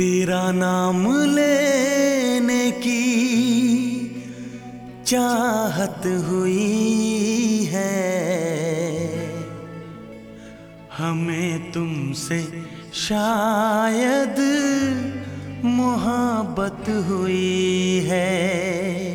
तेरा नाम लेने की चाहत हुई है। हमें तुमसे शायद मोहब्बत हुई है।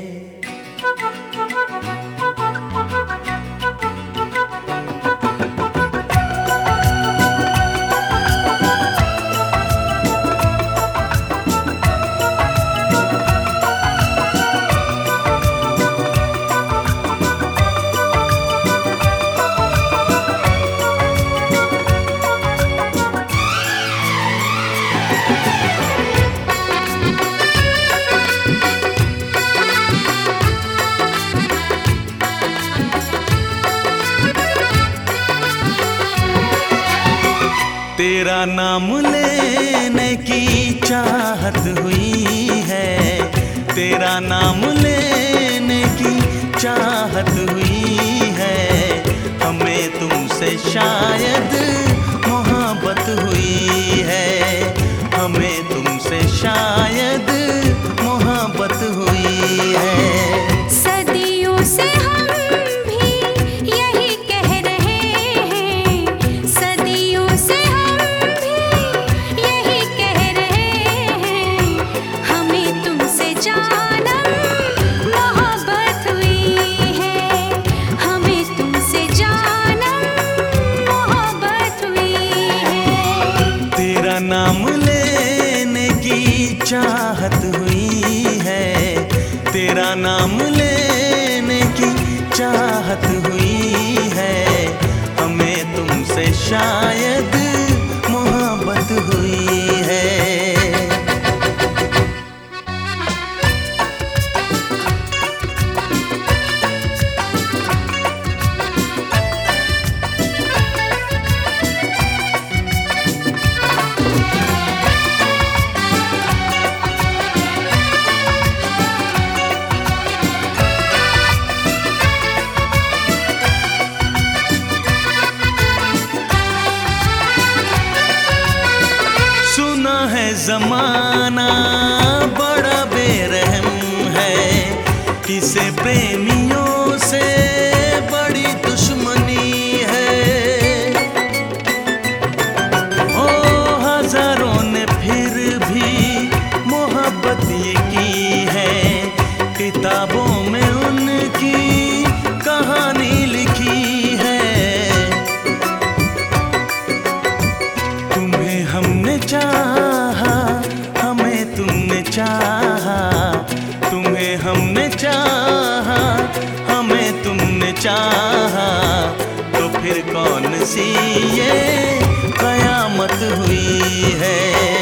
तेरा नाम लेने की चाहत हुई है। तेरा नाम लेने की चाहत हुई है। हमें तुमसे शायद हुई है। तेरा नाम लेने की चाहत हुई है। हमें तुमसे शायद मोहब्बत हुई है। जमाना सी ये कयामत हुई है।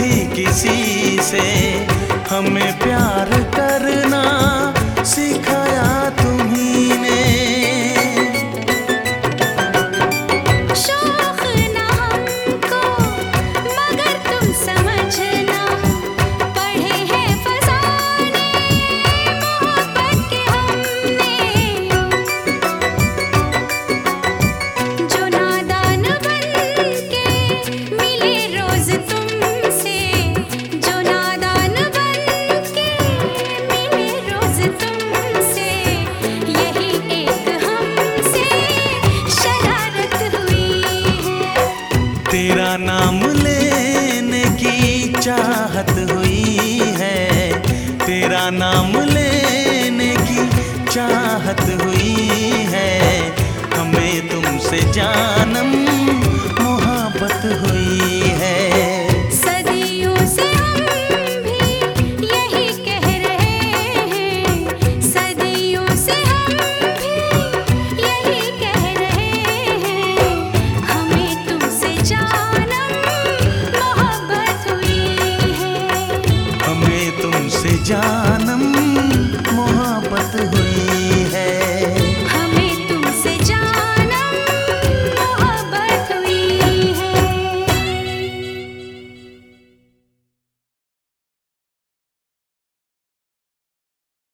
थी किसी से हमें प्यार कर तेरा नाम लेने की चाहत हुई है। तेरा नाम लेने की चाहत हुई है। हमें तुमसे जान